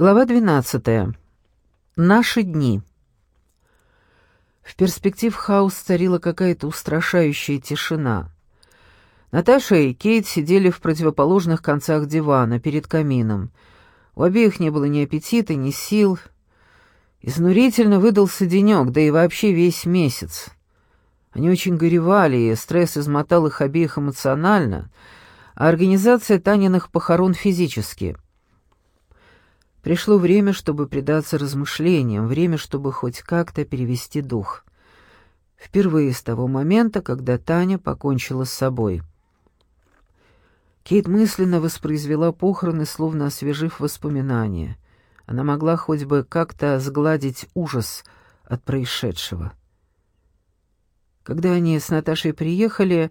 Глава 12. Наши дни. В перспектив хаус царила какая-то устрашающая тишина. Наташа и Кейт сидели в противоположных концах дивана, перед камином. У обеих не было ни аппетита, ни сил. Изнурительно выдался денек, да и вообще весь месяц. Они очень горевали, и стресс измотал их обеих эмоционально, а организация Таниных похорон физически — Пришло время, чтобы предаться размышлениям, время, чтобы хоть как-то перевести дух. Впервые с того момента, когда Таня покончила с собой. Кейт мысленно воспроизвела похороны, словно освежив воспоминания. Она могла хоть бы как-то сгладить ужас от происшедшего. Когда они с Наташей приехали,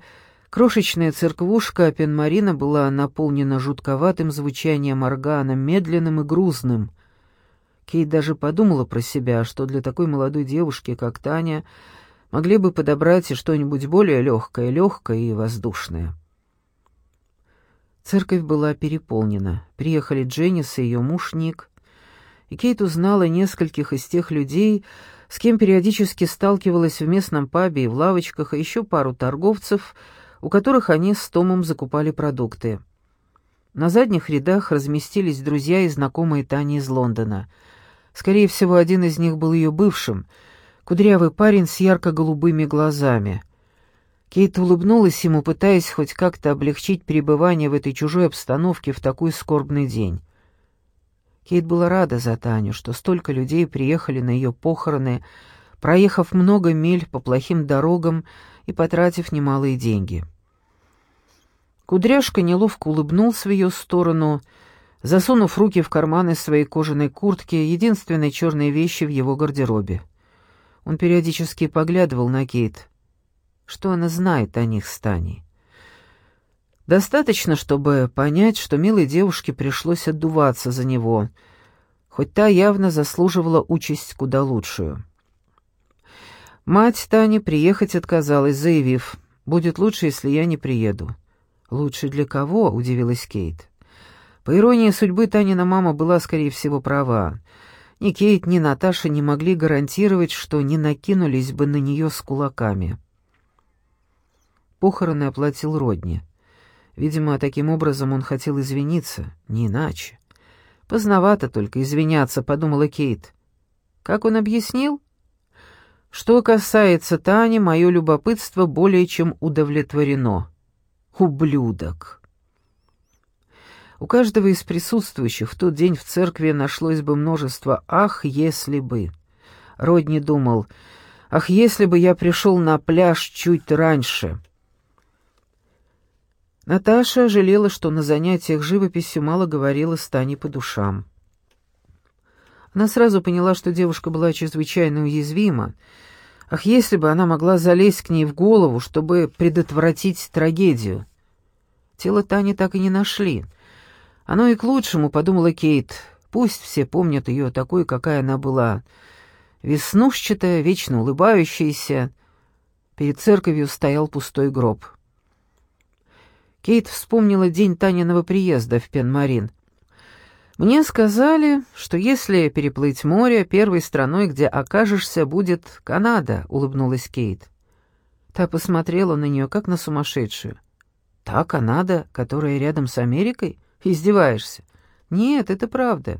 Крошечная церквушка Пенмарина была наполнена жутковатым звучанием органа, медленным и грузным. Кейт даже подумала про себя, что для такой молодой девушки, как Таня, могли бы подобрать и что-нибудь более легкое, легкое и воздушное. Церковь была переполнена. Приехали Дженнис и ее муж Ник, и Кейт узнала нескольких из тех людей, с кем периодически сталкивалась в местном пабе и в лавочках, а еще пару торговцев — у которых они с Томом закупали продукты. На задних рядах разместились друзья и знакомые Тани из Лондона. Скорее всего, один из них был ее бывшим, кудрявый парень с ярко-голубыми глазами. Кейт улыбнулась ему, пытаясь хоть как-то облегчить пребывание в этой чужой обстановке в такой скорбный день. Кейт была рада за Таню, что столько людей приехали на ее похороны, проехав много миль по плохим дорогам и потратив немалые деньги. Кудряшка неловко улыбнулся в ее сторону, засунув руки в карманы своей кожаной куртки, единственной черной вещи в его гардеробе. Он периодически поглядывал на Кейт. Что она знает о них с Таней? Достаточно, чтобы понять, что милой девушке пришлось отдуваться за него, хоть та явно заслуживала участь куда лучшую. Мать Тани приехать отказалась, заявив, «Будет лучше, если я не приеду». «Лучше для кого?» — удивилась Кейт. По иронии судьбы, Танина мама была, скорее всего, права. Ни Кейт, ни Наташа не могли гарантировать, что не накинулись бы на нее с кулаками. Похороны оплатил Родни. Видимо, таким образом он хотел извиниться, не иначе. «Поздновато только извиняться», — подумала Кейт. «Как он объяснил?» Что касается Тани, мое любопытство более чем удовлетворено. Ублюдок. У каждого из присутствующих в тот день в церкви нашлось бы множество «ах, если бы». Родни думал «ах, если бы я пришел на пляж чуть раньше». Наташа жалела, что на занятиях живописью мало говорила с Таней по душам. Она сразу поняла, что девушка была чрезвычайно уязвима, Ах, если бы она могла залезть к ней в голову, чтобы предотвратить трагедию. Тело Тани так и не нашли. Оно и к лучшему, подумала Кейт. Пусть все помнят ее такой, какая она была. Веснушчатая, вечно улыбающаяся. Перед церковью стоял пустой гроб. Кейт вспомнила день Таниного приезда в Пенмарин. Мне сказали, что если переплыть море, первой страной, где окажешься, будет Канада, улыбнулась Кейт. Та посмотрела на нее, как на сумасшедшую. Та Канада, которая рядом с Америкой? Издеваешься? Нет, это правда.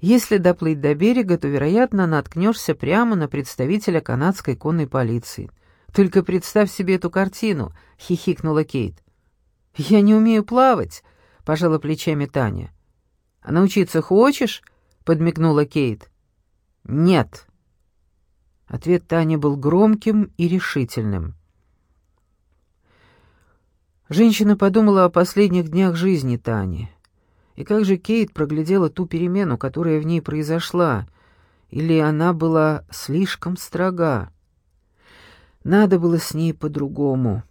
Если доплыть до берега, то, вероятно, наткнешься прямо на представителя канадской конной полиции. Только представь себе эту картину, хихикнула Кейт. Я не умею плавать, пожала плечами Таня. «А научиться хочешь?» — подмигнула Кейт. «Нет». Ответ Тани был громким и решительным. Женщина подумала о последних днях жизни Тани. И как же Кейт проглядела ту перемену, которая в ней произошла? Или она была слишком строга? Надо было с ней по-другому.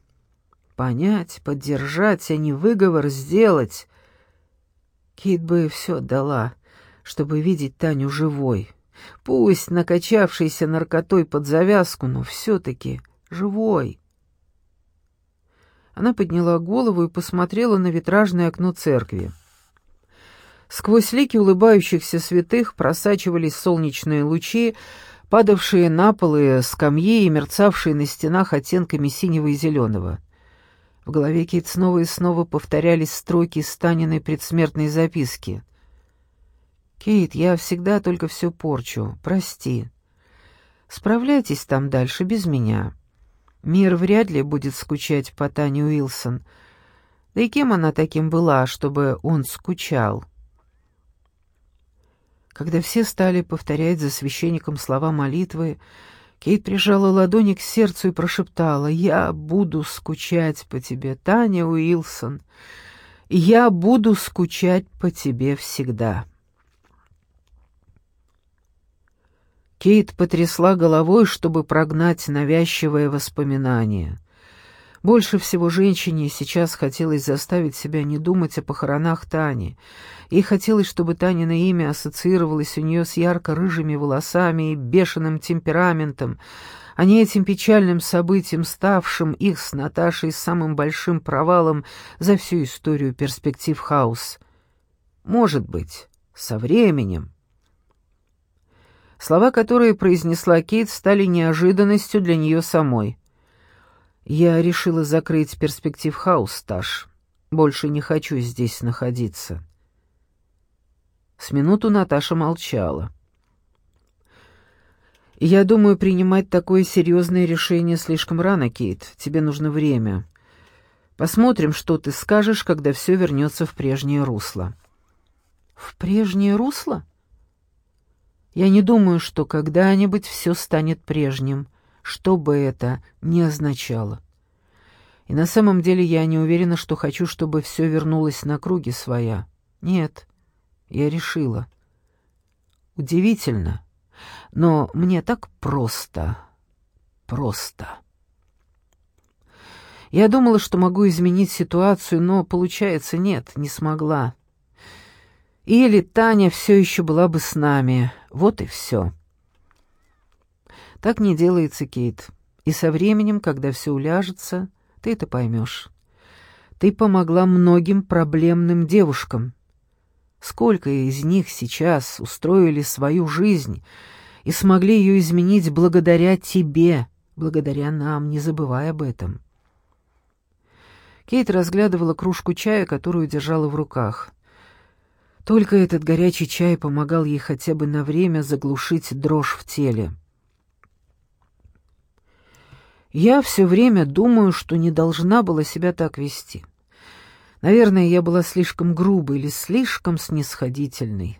Понять, поддержать, а не выговор сделать. Кейт бы все дала, чтобы видеть Таню живой. Пусть накачавшейся наркотой под завязку, но все-таки живой. Она подняла голову и посмотрела на витражное окно церкви. Сквозь лики улыбающихся святых просачивались солнечные лучи, падавшие на полы скамьи и мерцавшие на стенах оттенками синего и зеленого. В голове Кейт снова и снова повторялись строки Станиной предсмертной записки. «Кейт, я всегда только все порчу. Прости. Справляйтесь там дальше без меня. Мир вряд ли будет скучать по Тане Уилсон. Да и кем она таким была, чтобы он скучал?» Когда все стали повторять за священником слова молитвы, Кейт прижала ладони к сердцу и прошептала «Я буду скучать по тебе, Таня Уилсон. Я буду скучать по тебе всегда». Кейт потрясла головой, чтобы прогнать навязчивое воспоминание. Больше всего женщине сейчас хотелось заставить себя не думать о похоронах Тани. Ей хотелось, чтобы Танина имя ассоциировалось у нее с ярко-рыжими волосами и бешеным темпераментом, а не этим печальным событием, ставшим их с Наташей самым большим провалом за всю историю перспектив хаус. Может быть, со временем. Слова, которые произнесла Кейт, стали неожиданностью для нее самой. Я решила закрыть перспектив хаус, Таш. Больше не хочу здесь находиться. С минуту Наташа молчала. «Я думаю, принимать такое серьезное решение слишком рано, Кейт. Тебе нужно время. Посмотрим, что ты скажешь, когда все вернется в прежнее русло». «В прежнее русло?» «Я не думаю, что когда-нибудь все станет прежним что бы это ни означало. И на самом деле я не уверена, что хочу, чтобы все вернулось на круги своя. Нет, я решила. Удивительно, но мне так просто, просто. Я думала, что могу изменить ситуацию, но, получается, нет, не смогла. Или Таня все еще была бы с нами. Вот и все. Так не делается, Кейт. И со временем, когда все уляжется, ты это поймешь. Ты помогла многим проблемным девушкам. Сколько из них сейчас устроили свою жизнь и смогли ее изменить благодаря тебе, благодаря нам, не забывай об этом. Кейт разглядывала кружку чая, которую держала в руках. Только этот горячий чай помогал ей хотя бы на время заглушить дрожь в теле. Я все время думаю, что не должна была себя так вести. Наверное, я была слишком грубой или слишком снисходительной.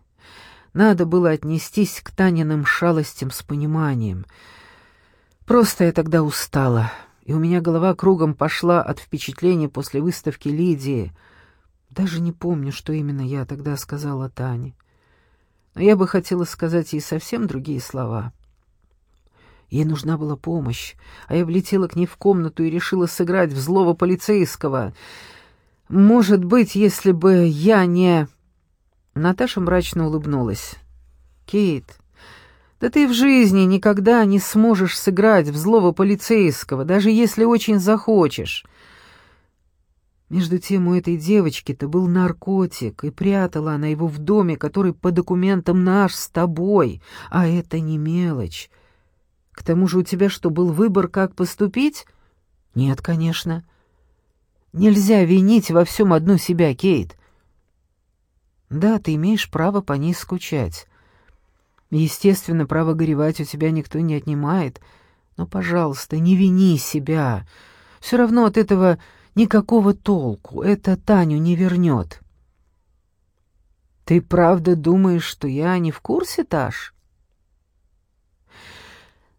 Надо было отнестись к Таниным шалостям с пониманием. Просто я тогда устала, и у меня голова кругом пошла от впечатления после выставки Лидии. Даже не помню, что именно я тогда сказала Тане. Но я бы хотела сказать ей совсем другие слова — Ей нужна была помощь, а я влетела к ней в комнату и решила сыграть в злого полицейского. Может быть, если бы я не... Наташа мрачно улыбнулась. «Кейт, да ты в жизни никогда не сможешь сыграть в злого полицейского, даже если очень захочешь». Между тем у этой девочки-то был наркотик, и прятала она его в доме, который по документам наш с тобой, а это не мелочь. К тому же у тебя что, был выбор, как поступить? Нет, конечно. Нельзя винить во всем одну себя, Кейт. Да, ты имеешь право по ней скучать. Естественно, право горевать у тебя никто не отнимает. Но, пожалуйста, не вини себя. Все равно от этого никакого толку. Это Таню не вернет. Ты правда думаешь, что я не в курсе, Таш?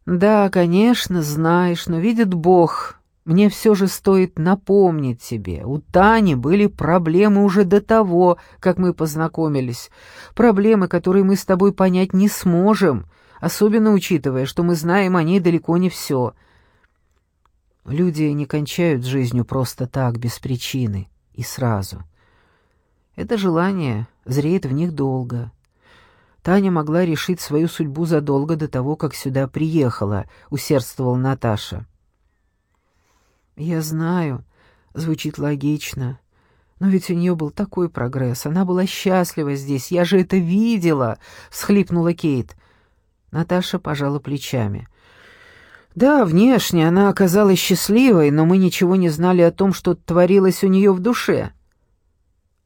«Да, конечно, знаешь, но видит Бог, мне все же стоит напомнить тебе, у Тани были проблемы уже до того, как мы познакомились, проблемы, которые мы с тобой понять не сможем, особенно учитывая, что мы знаем о ней далеко не все. Люди не кончают жизнью просто так, без причины и сразу. Это желание зреет в них долго». Таня могла решить свою судьбу задолго до того, как сюда приехала, усердствовала Наташа. «Я знаю, звучит логично, Но ведь у нее был такой прогресс, она была счастлива здесь, я же это видела!» — всхлипнула Кейт. Наташа пожала плечами. «Да, внешне она оказалась счастливой, но мы ничего не знали о том, что творилось у нее в душе.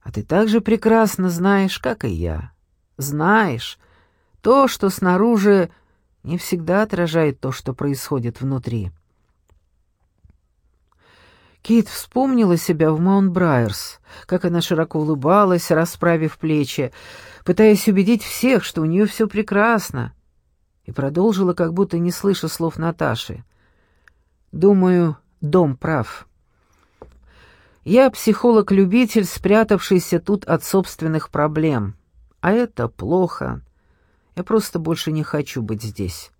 А ты так же прекрасно знаешь, как и я. Знаешь, то, что снаружи, не всегда отражает то, что происходит внутри». Кейт вспомнила себя в Маунт-Брайерс, как она широко улыбалась, расправив плечи, пытаясь убедить всех, что у нее все прекрасно, и продолжила, как будто не слыша слов Наташи. «Думаю, дом прав. Я психолог-любитель, спрятавшийся тут от собственных проблем, а это плохо. Я просто больше не хочу быть здесь».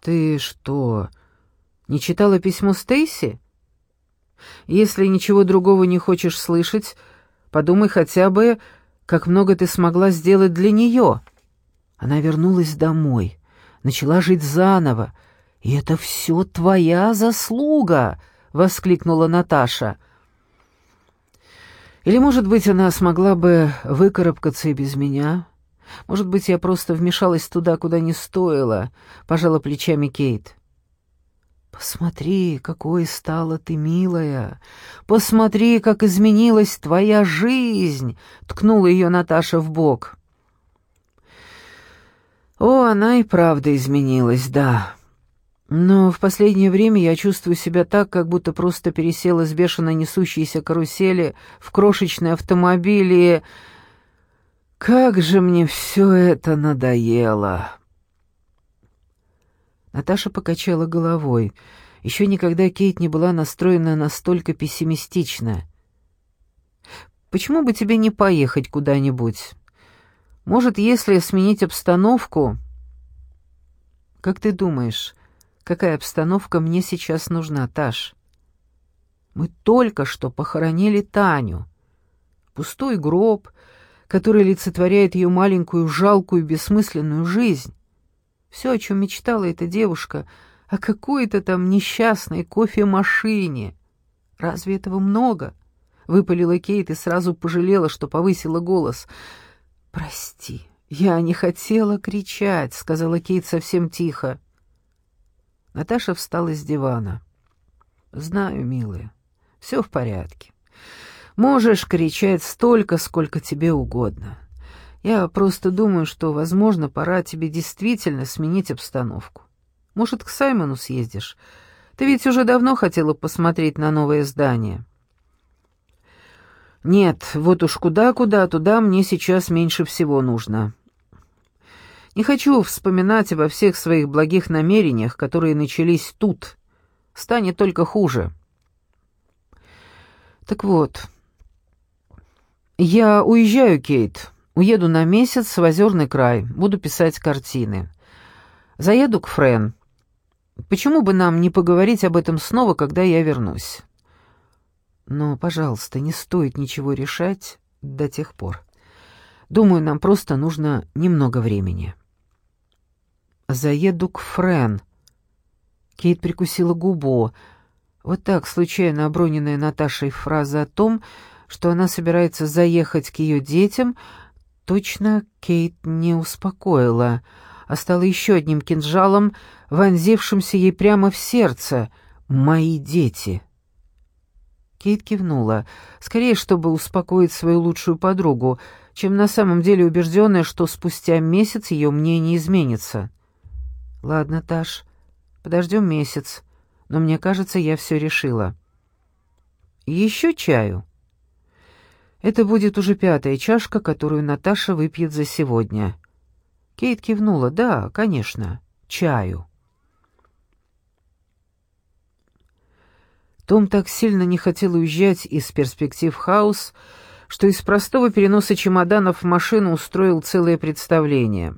«Ты что, не читала письмо Стейси?» Если ничего другого не хочешь слышать, подумай хотя бы, как много ты смогла сделать для нее. Она вернулась домой, начала жить заново. «И это все твоя заслуга!» — воскликнула Наташа. «Или, может быть, она смогла бы выкарабкаться и без меня? Может быть, я просто вмешалась туда, куда не стоило?» — пожала плечами Кейт. «Посмотри, какой стала ты милая! Посмотри, как изменилась твоя жизнь!» — ткнула ее Наташа в бок. «О, она и правда изменилась, да. Но в последнее время я чувствую себя так, как будто просто пересела с бешено несущейся карусели в крошечный автомобиль и... Как же мне все это надоело!» Наташа покачала головой. Еще никогда Кейт не была настроена настолько пессимистично. «Почему бы тебе не поехать куда-нибудь? Может, если сменить обстановку...» «Как ты думаешь, какая обстановка мне сейчас нужна, Таш?» «Мы только что похоронили Таню. Пустой гроб, который олицетворяет ее маленькую, жалкую, бессмысленную жизнь. Все, о чем мечтала эта девушка, о какой-то там несчастной кофемашине. Разве этого много? Выпалила Кейт и сразу пожалела, что повысила голос. «Прости, я не хотела кричать», — сказала Кейт совсем тихо. Наташа встала с дивана. «Знаю, милая, все в порядке. Можешь кричать столько, сколько тебе угодно. Я просто думаю, что, возможно, пора тебе действительно сменить обстановку. Может, к Саймону съездишь? Ты ведь уже давно хотела посмотреть на новое здание». «Нет, вот уж куда-куда, туда мне сейчас меньше всего нужно. Не хочу вспоминать обо всех своих благих намерениях, которые начались тут. Станет только хуже». «Так вот, я уезжаю, Кейт». Уеду на месяц в Озерный край, буду писать картины. Заеду к Френ. Почему бы нам не поговорить об этом снова, когда я вернусь? Но, пожалуйста, не стоит ничего решать до тех пор. Думаю, нам просто нужно немного времени. Заеду к Френ. Кейт прикусила губу. Вот так случайно оброненная Наташей фраза о том, что она собирается заехать к ее детям — Точно Кейт не успокоила, а стала еще одним кинжалом, вонзившимся ей прямо в сердце. «Мои дети!» Кейт кивнула, скорее, чтобы успокоить свою лучшую подругу, чем на самом деле убежденная, что спустя месяц ее мнение изменится. «Ладно, Таш, подождем месяц, но мне кажется, я все решила». «Еще чаю?» Это будет уже пятая чашка, которую Наташа выпьет за сегодня. Кейт кивнула. «Да, конечно. Чаю». Том так сильно не хотел уезжать из Perspective House, что из простого переноса чемоданов в машину устроил целое представление.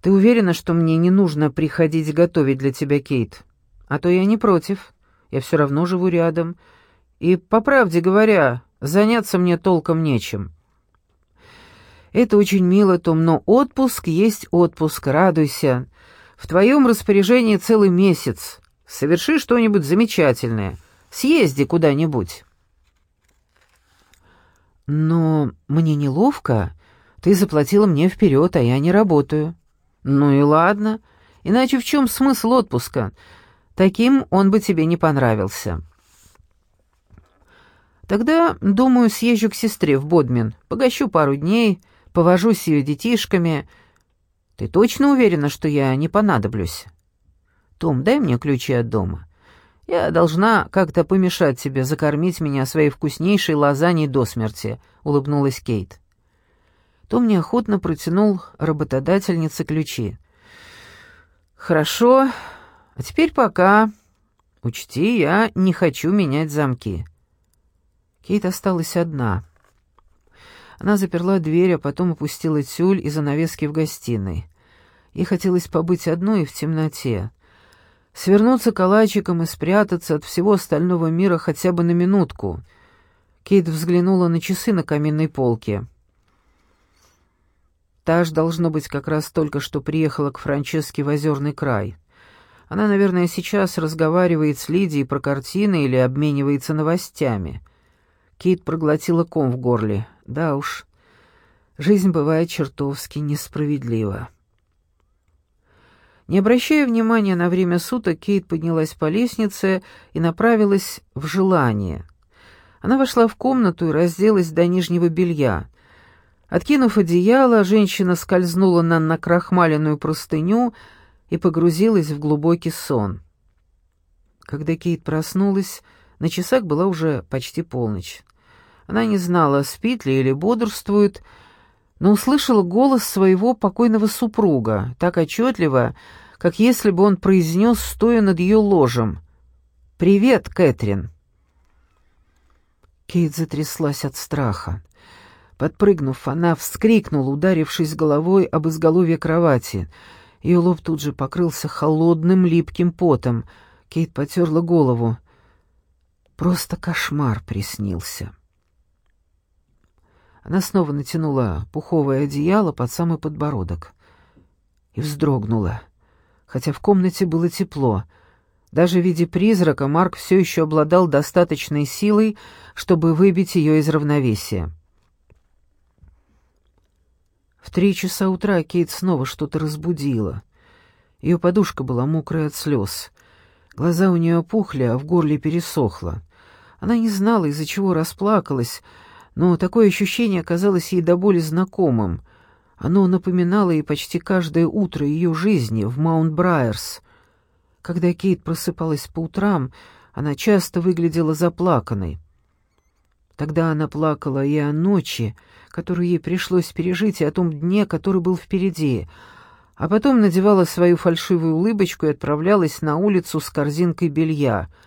«Ты уверена, что мне не нужно приходить готовить для тебя, Кейт? А то я не против. Я все равно живу рядом. И, по правде говоря, Заняться мне толком нечем. Это очень мило, Том, но отпуск есть отпуск, радуйся. В твоем распоряжении целый месяц. Соверши что-нибудь замечательное. Съезди куда-нибудь. «Но мне неловко. Ты заплатила мне вперед, а я не работаю». «Ну и ладно. Иначе в чем смысл отпуска? Таким он бы тебе не понравился». «Тогда, думаю, съезжу к сестре в Бодмин, погощу пару дней, повожусь с ее детишками. Ты точно уверена, что я не понадоблюсь?» «Том, дай мне ключи от дома. Я должна как-то помешать тебе закормить меня своей вкуснейшей лазаньей до смерти», — улыбнулась Кейт. Том неохотно протянул работодательнице ключи. «Хорошо, а теперь пока. Учти, я не хочу менять замки». Кейт осталась одна. Она заперла дверь, а потом опустила тюль и занавески в гостиной. Ей хотелось побыть одной в темноте. Свернуться калачиком и спрятаться от всего остального мира хотя бы на минутку. Кейт взглянула на часы на каминной полке. Таш, должно быть, как раз только что приехала к Франческе в Озерный край. Она, наверное, сейчас разговаривает с Лидией про картины или обменивается новостями. Кейт проглотила ком в горле. Да уж, жизнь бывает чертовски несправедлива. Не обращая внимания на время суток, Кейт поднялась по лестнице и направилась в желание. Она вошла в комнату и разделась до нижнего белья. Откинув одеяло, женщина скользнула на накрахмаленную простыню и погрузилась в глубокий сон. Когда Кейт проснулась, на часах была уже почти полночь. Она не знала, спит ли или бодрствует, но услышала голос своего покойного супруга, так отчетливо, как если бы он произнес, стоя над ее ложем. «Привет, Кэтрин!» Кейт затряслась от страха. Подпрыгнув, она вскрикнула, ударившись головой об изголовье кровати. Ее лоб тут же покрылся холодным липким потом. Кейт потерла голову. Просто кошмар приснился. Она снова натянула пуховое одеяло под самый подбородок и вздрогнула, хотя в комнате было тепло. Даже в виде призрака Марк все еще обладал достаточной силой, чтобы выбить ее из равновесия. В три часа утра Кейт снова что-то разбудила. Ее подушка была мокрая от слез. Глаза у нее опухли, а в горле пересохло. Она не знала, из-за чего расплакалась, но такое ощущение казалось ей до боли знакомым. Оно напоминало ей почти каждое утро ее жизни в Маунт-Брайерс. Когда Кейт просыпалась по утрам, она часто выглядела заплаканной. Тогда она плакала и о ночи, которую ей пришлось пережить, и о том дне, который был впереди, а потом надевала свою фальшивую улыбочку и отправлялась на улицу с корзинкой белья —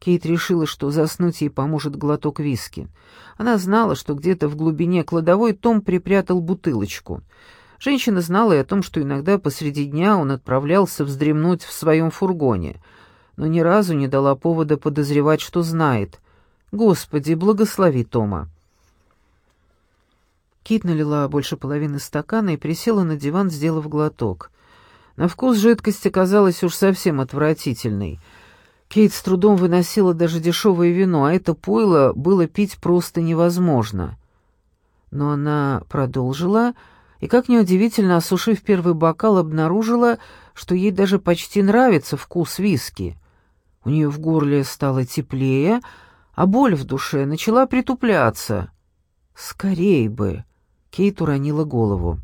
Кейт решила, что заснуть ей поможет глоток виски. Она знала, что где-то в глубине кладовой Том припрятал бутылочку. Женщина знала и о том, что иногда посреди дня он отправлялся вздремнуть в своем фургоне, но ни разу не дала повода подозревать, что знает. «Господи, благослови Тома!» Кит налила больше половины стакана и присела на диван, сделав глоток. На вкус жидкость оказалась уж совсем отвратительной — Кейт с трудом выносила даже дешевое вино, а это пойло было пить просто невозможно. Но она продолжила, и, как неудивительно, осушив первый бокал, обнаружила, что ей даже почти нравится вкус виски. У нее в горле стало теплее, а боль в душе начала притупляться. «Скорей бы!» — Кейт уронила голову.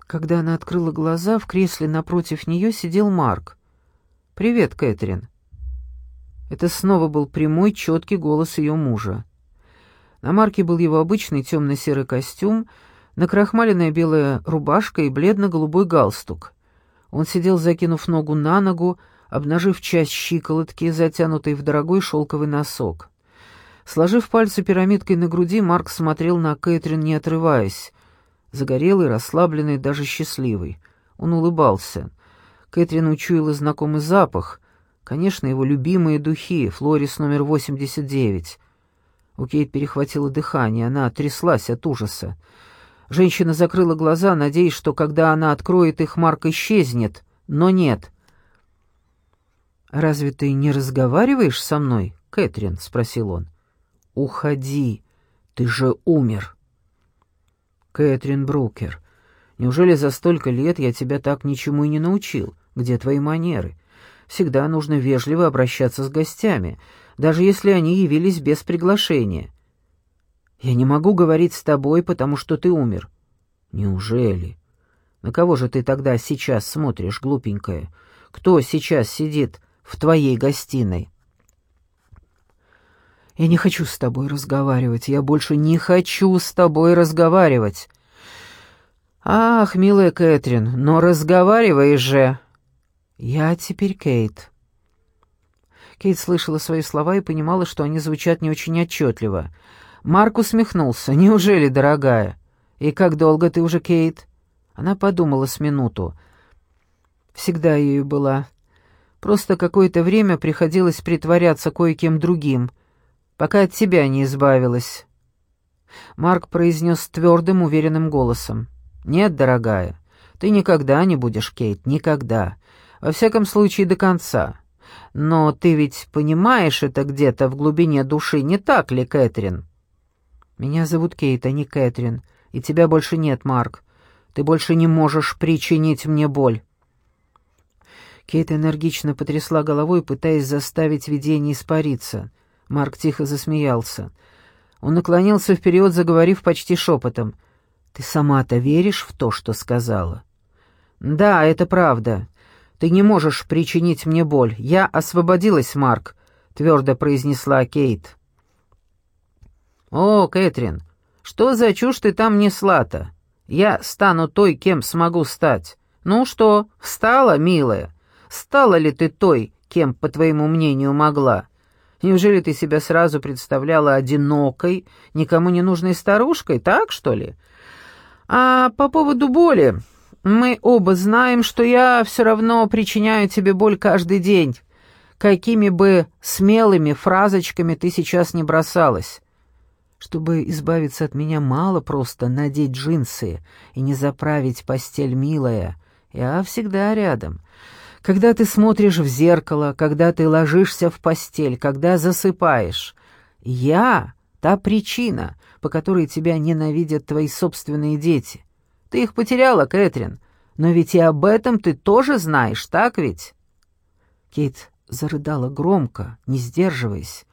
Когда она открыла глаза, в кресле напротив нее сидел Марк. «Привет, Кэтрин». Это снова был прямой, четкий голос ее мужа. На Марке был его обычный темно-серый костюм, накрахмаленная белая рубашка и бледно-голубой галстук. Он сидел, закинув ногу на ногу, обнажив часть щиколотки, затянутой в дорогой шелковый носок. Сложив пальцы пирамидкой на груди, Марк смотрел на Кэтрин, не отрываясь. Загорелый, расслабленный, даже счастливый. Он улыбался — Кэтрин учуяла знакомый запах. Конечно, его любимые духи, Флорис номер 89. У Кейт перехватило дыхание, она тряслась от ужаса. Женщина закрыла глаза, надеясь, что когда она откроет их, Марк исчезнет, но нет. «Разве ты не разговариваешь со мной, Кэтрин?» — спросил он. Уходи, ты же умер. Кэтрин Брукер, неужели за столько лет я тебя так ничему и не научил? Где твои манеры? Всегда нужно вежливо обращаться с гостями, даже если они явились без приглашения. Я не могу говорить с тобой, потому что ты умер. Неужели? На кого же ты тогда сейчас смотришь, глупенькая? Кто сейчас сидит в твоей гостиной? Я не хочу с тобой разговаривать. Я больше не хочу с тобой разговаривать. Ах, милая Кэтрин, но разговаривай же. Я теперь Кейт. Кейт слышала свои слова и понимала, что они звучат не очень отчетливо. Марк усмехнулся. «Неужели, дорогая? И как долго ты уже, Кейт?» Она подумала с минуту. «Всегда ею была. Просто какое-то время приходилось притворяться кое-кем другим, пока от тебя не избавилась». Марк произнес твердым, уверенным голосом. «Нет, дорогая, ты никогда не будешь, Кейт, никогда. Во всяком случае, до конца. Но ты ведь понимаешь это где-то в глубине души, не так ли, Кэтрин?» «Меня зовут Кейт, а не Кэтрин, и тебя больше нет, Марк. Ты больше не можешь причинить мне боль». Кейт энергично потрясла головой, пытаясь заставить видение испариться. Марк тихо засмеялся. Он наклонился вперед, заговорив почти шепотом. «Ты сама-то веришь в то, что сказала?» «Да, это правда. Ты не можешь причинить мне боль. Я освободилась, Марк», — твердо произнесла Кейт. «О, Кэтрин, что за чушь ты там несла-то? Я стану той, кем смогу стать. Ну что, стала, милая? Стала ли ты той, кем, по твоему мнению, могла? Неужели ты себя сразу представляла одинокой, никому не нужной старушкой, так что ли? А по поводу боли, мы оба знаем, что я все равно причиняю тебе боль каждый день, какими бы смелыми фразочками ты сейчас не бросалась. Чтобы избавиться от меня, мало просто надеть джинсы и не заправить постель, милая. Я всегда рядом. Когда ты смотришь в зеркало, когда ты ложишься в постель, когда засыпаешь. Я — та причина, по которой тебя ненавидят твои собственные дети. Ты их потеряла, Кэтрин, но ведь и об этом ты тоже знаешь, так ведь?» Кейт зарыдала громко, не сдерживаясь.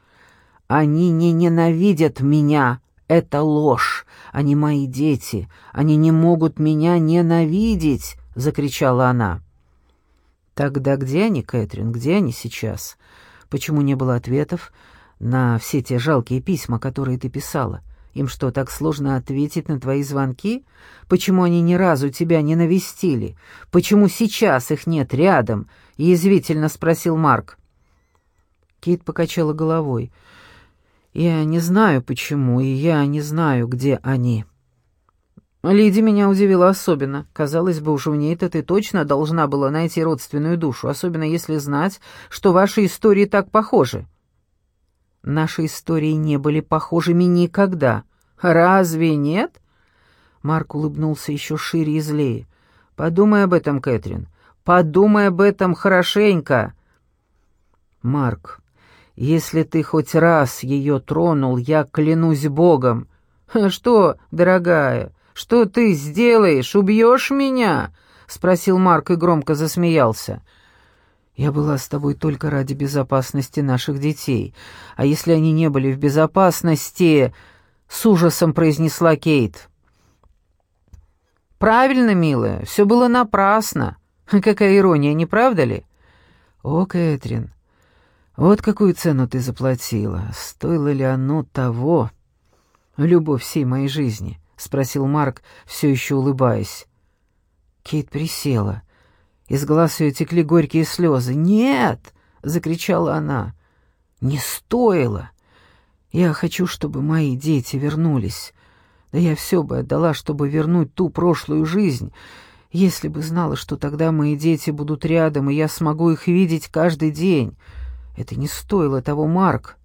Они не ненавидят меня. Это ложь. Они мои дети. Они не могут меня ненавидеть, закричала она. Тогда где они, Кэтрин? Где они сейчас? Почему не было ответов на все те жалкие письма, которые ты писала? Им что, так сложно ответить на твои звонки? Почему они ни разу тебя не навестили? Почему сейчас их нет рядом? язвительно спросил Марк. Кит покачала головой. Я не знаю почему, и я не знаю, где они. Лиди меня удивила особенно. Казалось бы, уж в ней-то ты точно должна была найти родственную душу, особенно если знать, что ваши истории так похожи. Наши истории не были похожими никогда. Разве нет? Марк улыбнулся еще шире и злее. Подумай об этом, Кэтрин. Подумай об этом хорошенько. Марк, если ты хоть раз ее тронул, я клянусь Богом. Что, дорогая, что ты сделаешь? Убьешь меня? спросил Марк и громко засмеялся. Я была с тобой только ради безопасности наших детей. А если они не были в безопасности, с ужасом произнесла Кейт. Правильно, милая, все было напрасно. Какая ирония, не правда ли? О, Кэтрин, вот какую цену ты заплатила. Стоило ли оно того? Любовь всей моей жизни, спросил Марк, все еще улыбаясь. Кейт присела. Из глаз ее текли горькие слезы. «Нет!» — закричала она. «Не стоило! Я хочу, чтобы мои дети вернулись. Да я все бы отдала, чтобы вернуть ту прошлую жизнь, если бы знала, что тогда мои дети будут рядом, и я смогу их видеть каждый день». Это не стоило того, Марк.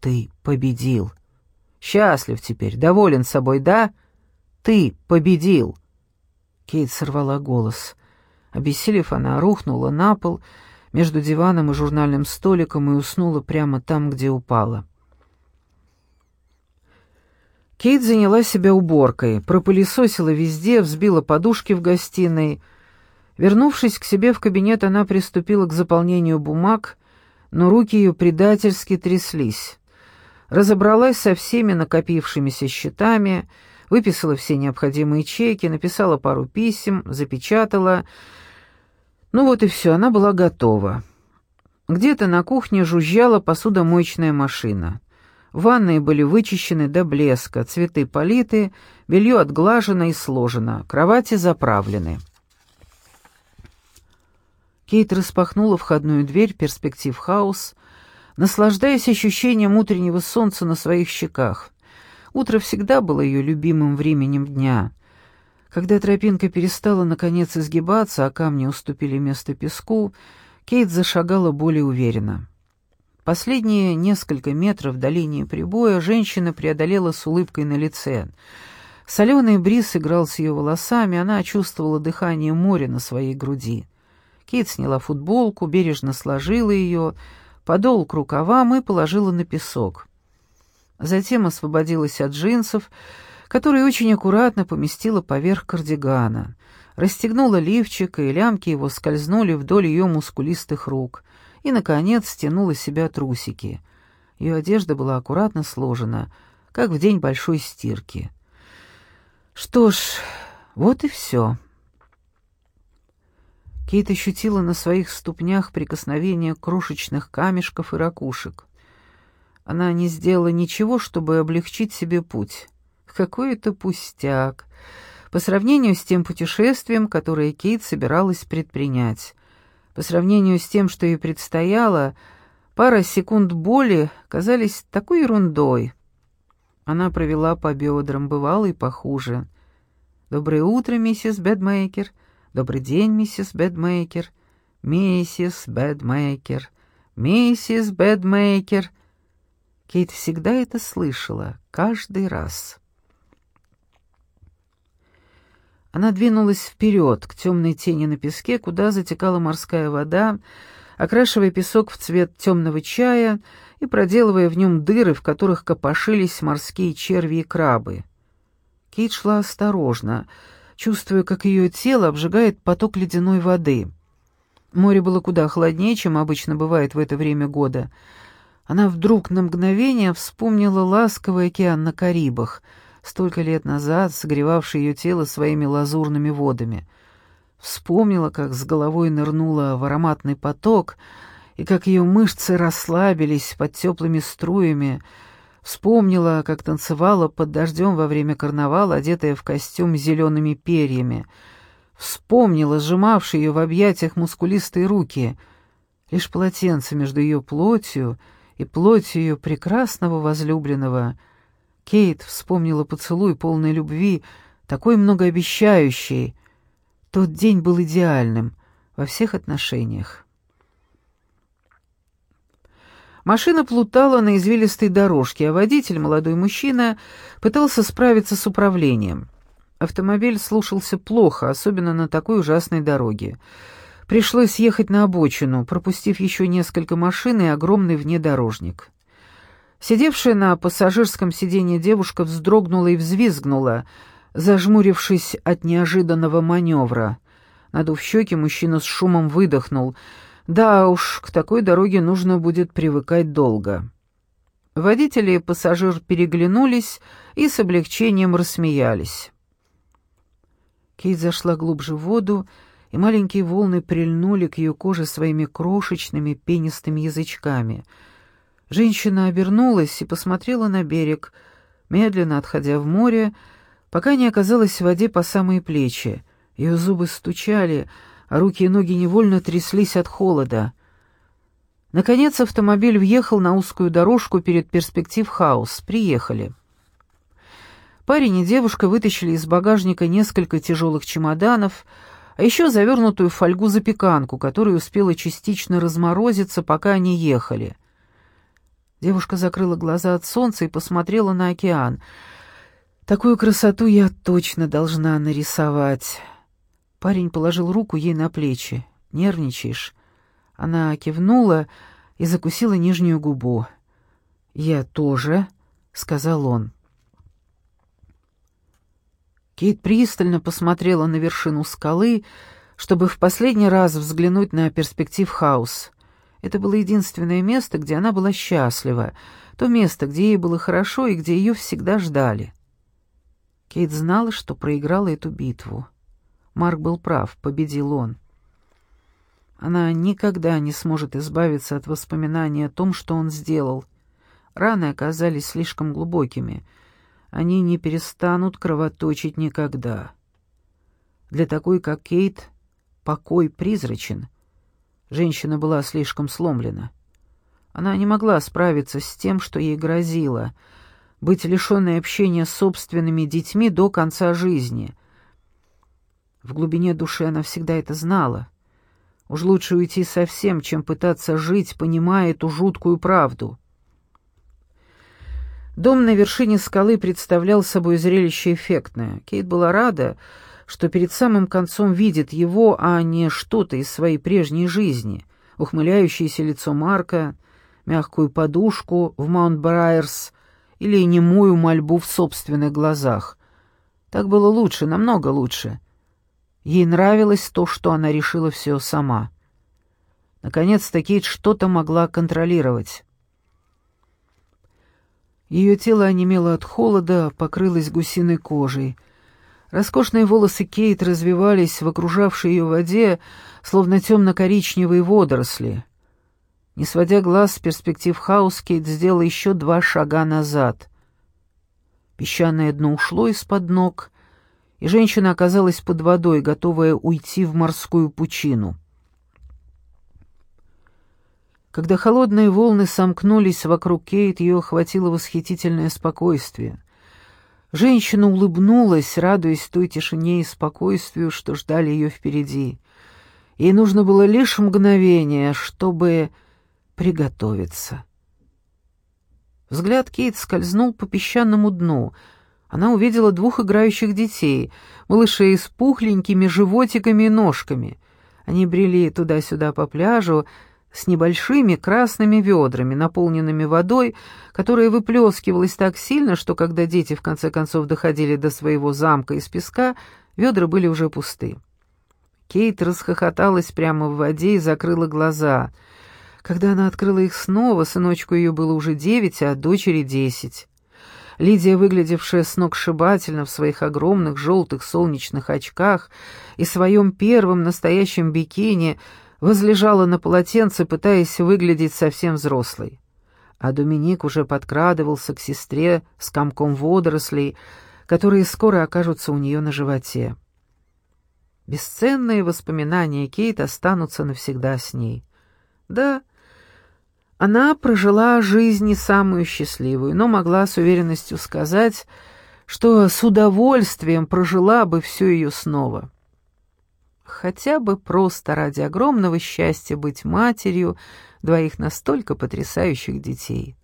Ты победил. Счастлив теперь, доволен собой, да? Ты победил. Кейт сорвала голос. Обессилев, она рухнула на пол между диваном и журнальным столиком и уснула прямо там, где упала. Кейт заняла себя уборкой, пропылесосила везде, взбила подушки в гостиной. Вернувшись к себе в кабинет, она приступила к заполнению бумаг, но руки ее предательски тряслись. Разобралась со всеми накопившимися счетами, выписала все необходимые чеки, написала пару писем, запечатала. Ну вот и все, она была готова. Где-то на кухне жужжала посудомоечная машина. Ванные были вычищены до блеска, цветы политы, белье отглажено и сложено, кровати заправлены. Кейт распахнула входную дверь перспектив хаус, наслаждаясь ощущением утреннего солнца на своих щеках. Утро всегда было ее любимым временем дня. Когда тропинка перестала наконец изгибаться, а камни уступили место песку, Кейт зашагала более уверенно. Последние несколько метров до линии прибоя женщина преодолела с улыбкой на лице. Соленый бриз играл с ее волосами, она чувствовала дыхание моря на своей груди. Кейт сняла футболку, бережно сложила ее, подол к рукавам и положила на песок. Затем освободилась от джинсов, которые очень аккуратно поместила поверх кардигана. Расстегнула лифчик, и лямки его скользнули вдоль ее мускулистых рук. И, наконец, стянула себя трусики. Ее одежда была аккуратно сложена, как в день большой стирки. Что ж, вот и все. Кейт ощутила на своих ступнях прикосновение крошечных камешков и ракушек. Она не сделала ничего, чтобы облегчить себе путь. Какой это пустяк! По сравнению с тем путешествием, которое Кейт собиралась предпринять. По сравнению с тем, что ей предстояло, пара секунд боли казались такой ерундой. Она провела по бедрам, бывало и похуже. «Доброе утро, миссис Бэдмейкер», «Добрый день, миссис Бэдмейкер». «Миссис Бэдмейкер», «Миссис Бэдмейкер». Кейт всегда это слышала, каждый раз. Она двинулась вперед, к темной тени на песке, куда затекала морская вода, окрашивая песок в цвет темного чая и проделывая в нем дыры, в которых копошились морские черви и крабы. Кейт шла осторожно, чувствуя, как ее тело обжигает поток ледяной воды. Море было куда холоднее, чем обычно бывает в это время года. Она вдруг на мгновение вспомнила ласковый океан на Карибах, столько лет назад согревавший ее тело своими лазурными водами. Вспомнила, как с головой нырнула в ароматный поток, и как ее мышцы расслабились под теплыми струями, Вспомнила, как танцевала под дождем во время карнавала, одетая в костюм с зелеными перьями. Вспомнила сжимавшие ее в объятиях мускулистые руки. Лишь полотенце между ее плотью и плотью ее прекрасного возлюбленного. Кейт вспомнила поцелуй полной любви, такой многообещающий. Тот день был идеальным во всех отношениях. Машина плутала на извилистой дорожке, а водитель, молодой мужчина, пытался справиться с управлением. Автомобиль слушался плохо, особенно на такой ужасной дороге. Пришлось ехать на обочину, пропустив еще несколько машин и огромный внедорожник. Сидевшая на пассажирском сиденье девушка вздрогнула и взвизгнула, зажмурившись от неожиданного маневра. Надув щеки, мужчина с шумом выдохнул — да уж, к такой дороге нужно будет привыкать долго. Водители и пассажир переглянулись и с облегчением рассмеялись. Кейт зашла глубже в воду, и маленькие волны прильнули к ее коже своими крошечными пенистыми язычками. Женщина обернулась и посмотрела на берег, медленно отходя в море, пока не оказалась в воде по самые плечи. Ее зубы стучали, а руки и ноги невольно тряслись от холода. Наконец автомобиль въехал на узкую дорожку перед перспектив хаус. Приехали. Парень и девушка вытащили из багажника несколько тяжелых чемоданов, а еще завернутую в фольгу запеканку, которая успела частично разморозиться, пока они ехали. Девушка закрыла глаза от солнца и посмотрела на океан. «Такую красоту я точно должна нарисовать». Парень положил руку ей на плечи. «Нервничаешь?» Она кивнула и закусила нижнюю губу. «Я тоже», — сказал он. Кейт пристально посмотрела на вершину скалы, чтобы в последний раз взглянуть на перспектив хаус. Это было единственное место, где она была счастлива, то место, где ей было хорошо и где ее всегда ждали. Кейт знала, что проиграла эту битву. Марк был прав, победил он. Она никогда не сможет избавиться от воспоминаний о том, что он сделал. Раны оказались слишком глубокими. Они не перестанут кровоточить никогда. Для такой, как Кейт, покой призрачен. Женщина была слишком сломлена. Она не могла справиться с тем, что ей грозило — быть лишенной общения с собственными детьми до конца жизни. В глубине души она всегда это знала. Уж лучше уйти совсем, чем пытаться жить, понимая эту жуткую правду. Дом на вершине скалы представлял собой зрелище эффектное. Кейт была рада, что перед самым концом видит его, а не что-то из своей прежней жизни. Ухмыляющееся лицо Марка, мягкую подушку в Маунт-Брайерс или немую мольбу в собственных глазах. Так было лучше, намного лучше. Ей нравилось то, что она решила все сама. Наконец-то Кейт что-то могла контролировать. Ее тело онемело от холода, покрылось гусиной кожей. Роскошные волосы Кейт развивались в окружавшей ее воде, словно темно-коричневые водоросли. Не сводя глаз с перспектив хаус, Кейт сделала еще два шага назад. Песчаное дно ушло из-под ног, и женщина оказалась под водой, готовая уйти в морскую пучину. Когда холодные волны сомкнулись вокруг Кейт, ее охватило восхитительное спокойствие. Женщина улыбнулась, радуясь той тишине и спокойствию, что ждали ее впереди. Ей нужно было лишь мгновение, чтобы приготовиться. Взгляд Кейт скользнул по песчаному дну — она увидела двух играющих детей, малышей с пухленькими животиками и ножками. Они брели туда-сюда по пляжу с небольшими красными ведрами, наполненными водой, которая выплескивалась так сильно, что когда дети в конце концов доходили до своего замка из песка, ведра были уже пусты. Кейт расхохоталась прямо в воде и закрыла глаза. Когда она открыла их снова, сыночку ее было уже девять, а дочери десять. Лидия, выглядевшая сногсшибательно в своих огромных желтых солнечных очках и своем первом настоящем бикини, возлежала на полотенце, пытаясь выглядеть совсем взрослой. А Доминик уже подкрадывался к сестре с комком водорослей, которые скоро окажутся у нее на животе. Бесценные воспоминания Кейт останутся навсегда с ней. Да, — она прожила жизнь не самую счастливую, но могла с уверенностью сказать, что с удовольствием прожила бы всю ее снова. Хотя бы просто ради огромного счастья быть матерью двоих настолько потрясающих детей.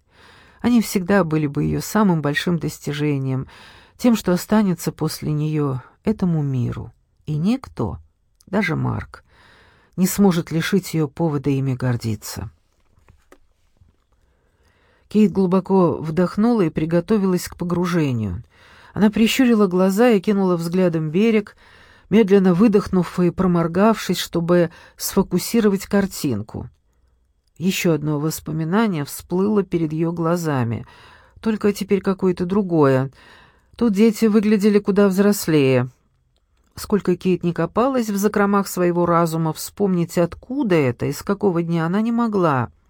Они всегда были бы ее самым большим достижением, тем, что останется после нее этому миру. И никто, даже Марк, не сможет лишить ее повода ими гордиться. Кейт глубоко вдохнула и приготовилась к погружению. Она прищурила глаза и кинула взглядом берег, медленно выдохнув и проморгавшись, чтобы сфокусировать картинку. Еще одно воспоминание всплыло перед ее глазами, только теперь какое-то другое. Тут дети выглядели куда взрослее. Сколько Кейт не копалась в закромах своего разума, вспомнить, откуда это, из какого дня она не могла —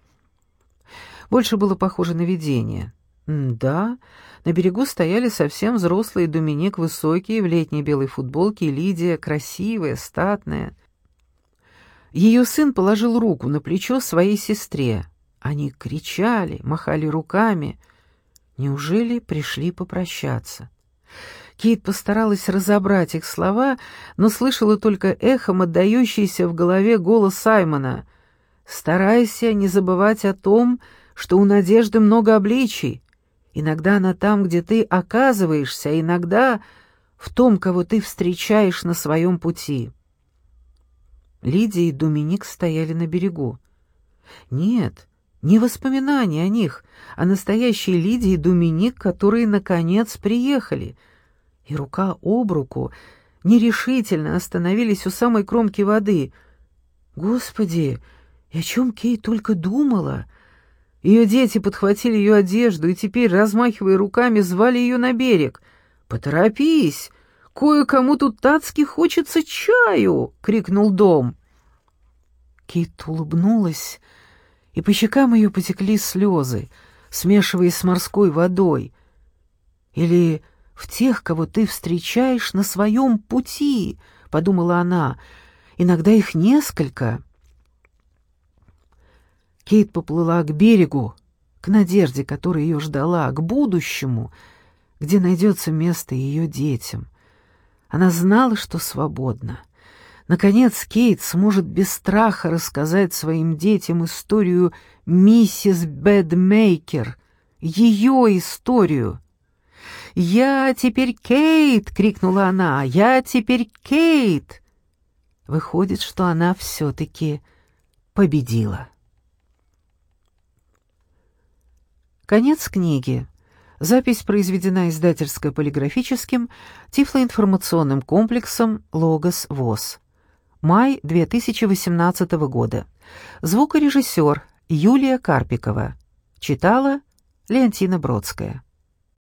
больше было похоже на видение. Да, на берегу стояли совсем взрослые Доминик высокие в летней белой футболке и Лидия красивая, статная. Ее сын положил руку на плечо своей сестре. Они кричали, махали руками. Неужели пришли попрощаться? Кейт постаралась разобрать их слова, но слышала только эхом отдающийся в голове голос Саймона. «Старайся не забывать о том, что у надежды много обличий. Иногда она там, где ты оказываешься, а иногда в том, кого ты встречаешь на своем пути. Лидия и Доминик стояли на берегу. Нет, не воспоминания о них, а настоящие Лидия и Доминик, которые, наконец, приехали. и рука об руку нерешительно остановились у самой кромки воды. Господи, и о чем Кейт только думала? Ее дети подхватили ее одежду и теперь, размахивая руками, звали ее на берег. «Поторопись! Кое-кому тут татски хочется чаю!» — крикнул дом. Кейт улыбнулась, и по щекам ее потекли слезы, смешиваясь с морской водой. Или в тех, кого ты встречаешь на своем пути, — подумала она. Иногда их несколько. Кейт поплыла к берегу, к надежде, которая ее ждала, к будущему, где найдется место ее детям. Она знала, что свободна. Наконец Кейт сможет без страха рассказать своим детям историю миссис Бэдмейкер, ее историю — «Я теперь Кейт!» — крикнула она. «Я теперь Кейт!» Выходит, что она все-таки победила. Конец книги. Запись произведена издательско-полиграфическим тифлоинформационным комплексом «Логос ВОЗ». Май 2018 года. Звукорежиссер Юлия Карпикова. Читала Леонтина Бродская.